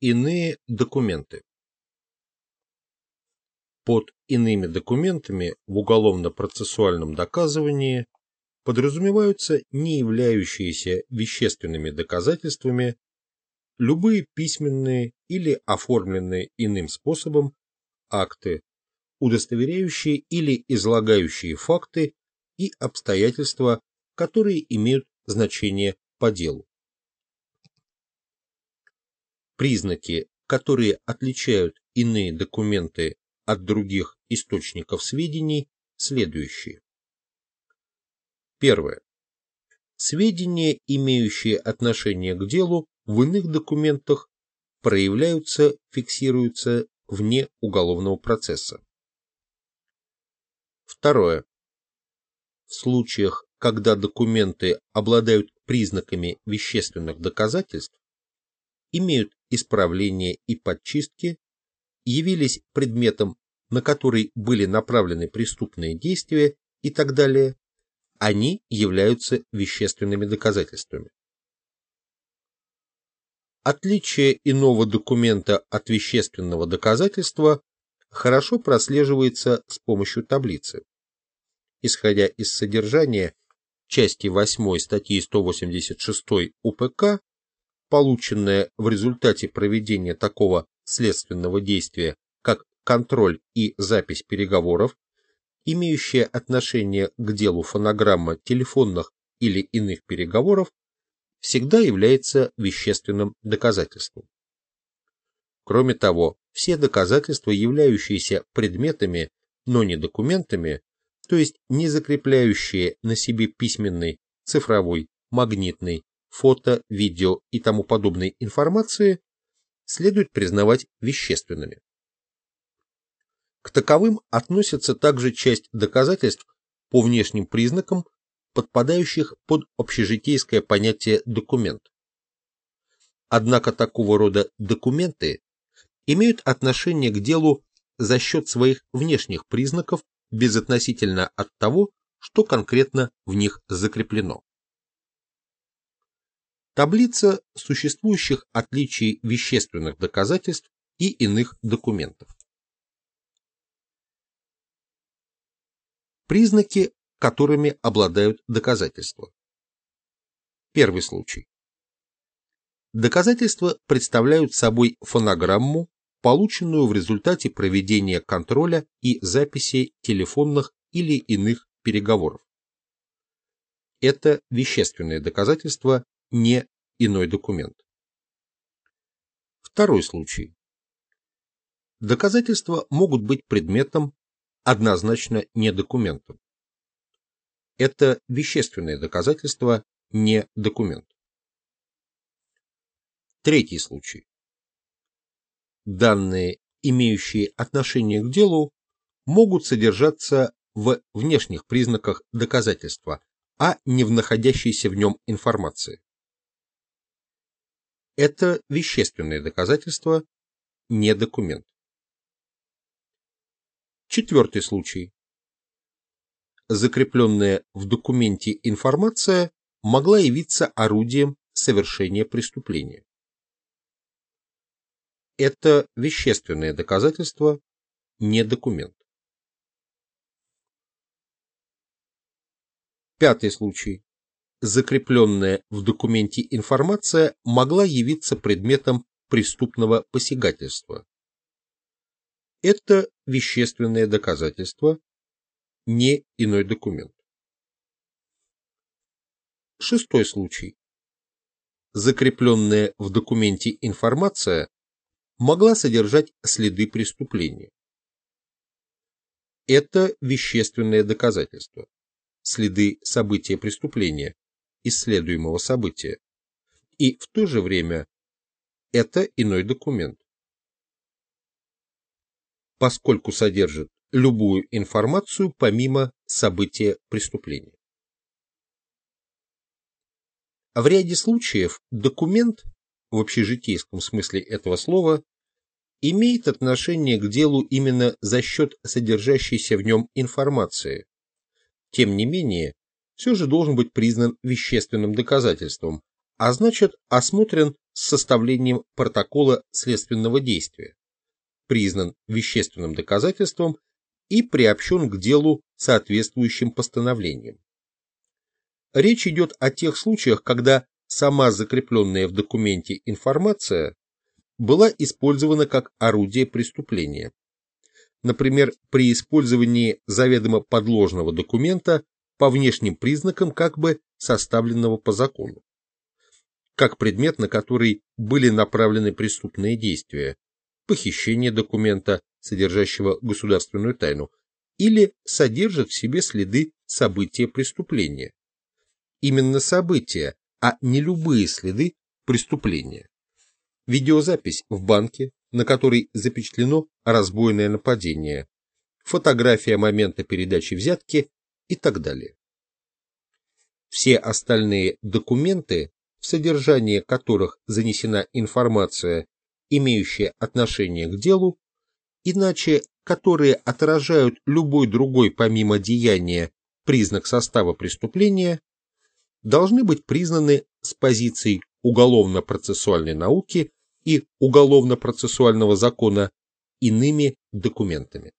Иные документы. Под иными документами в уголовно-процессуальном доказывании подразумеваются не являющиеся вещественными доказательствами любые письменные или оформленные иным способом акты, удостоверяющие или излагающие факты и обстоятельства, которые имеют значение по делу. Признаки, которые отличают иные документы от других источников сведений, следующие. Первое. Сведения, имеющие отношение к делу, в иных документах проявляются, фиксируются вне уголовного процесса. Второе. В случаях, когда документы обладают признаками вещественных доказательств, имеют исправление и подчистки, явились предметом, на который были направлены преступные действия и так далее, они являются вещественными доказательствами. Отличие иного документа от вещественного доказательства хорошо прослеживается с помощью таблицы. Исходя из содержания части 8 статьи 186 УПК, полученная в результате проведения такого следственного действия, как контроль и запись переговоров, имеющая отношение к делу фонограмма телефонных или иных переговоров, всегда является вещественным доказательством. Кроме того, все доказательства, являющиеся предметами, но не документами, то есть не закрепляющие на себе письменной, цифровой, магнитной, фото, видео и тому подобной информации, следует признавать вещественными. К таковым относится также часть доказательств по внешним признакам подпадающих под общежитейское понятие «документ». Однако такого рода документы имеют отношение к делу за счет своих внешних признаков безотносительно от того, что конкретно в них закреплено. Таблица существующих отличий вещественных доказательств и иных документов. Признаки которыми обладают доказательства. Первый случай. Доказательства представляют собой фонограмму, полученную в результате проведения контроля и записи телефонных или иных переговоров. Это вещественное доказательство, не иной документ. Второй случай. Доказательства могут быть предметом, однозначно не документом это вещественное доказательство, не документ. Третий случай. Данные, имеющие отношение к делу, могут содержаться в внешних признаках доказательства, а не в находящейся в нем информации. Это вещественное доказательство, не документ. Четвертый случай закрепленная в документе информация могла явиться орудием совершения преступления. Это вещественное доказательство, не документ. Пятый случай. Закрепленная в документе информация могла явиться предметом преступного посягательства. Это вещественное доказательство, не иной документ. Шестой случай. Закрепленная в документе информация могла содержать следы преступления. Это вещественное доказательство, следы события преступления, исследуемого события, и в то же время это иной документ, поскольку содержит любую информацию помимо события преступления. В ряде случаев документ, в общежитейском смысле этого слова, имеет отношение к делу именно за счет содержащейся в нем информации. Тем не менее, все же должен быть признан вещественным доказательством, а значит осмотрен с составлением протокола следственного действия, признан вещественным доказательством и приобщен к делу соответствующим постановлением. Речь идет о тех случаях, когда сама закрепленная в документе информация была использована как орудие преступления. Например, при использовании заведомо подложного документа по внешним признакам как бы составленного по закону, как предмет, на который были направлены преступные действия, похищение документа, содержащего государственную тайну, или содержит в себе следы события преступления. Именно события, а не любые следы преступления. Видеозапись в банке, на которой запечатлено разбойное нападение, фотография момента передачи взятки и так далее. Все остальные документы, в содержание которых занесена информация, имеющая отношение к делу, иначе которые отражают любой другой помимо деяния признак состава преступления, должны быть признаны с позиций уголовно-процессуальной науки и уголовно-процессуального закона иными документами.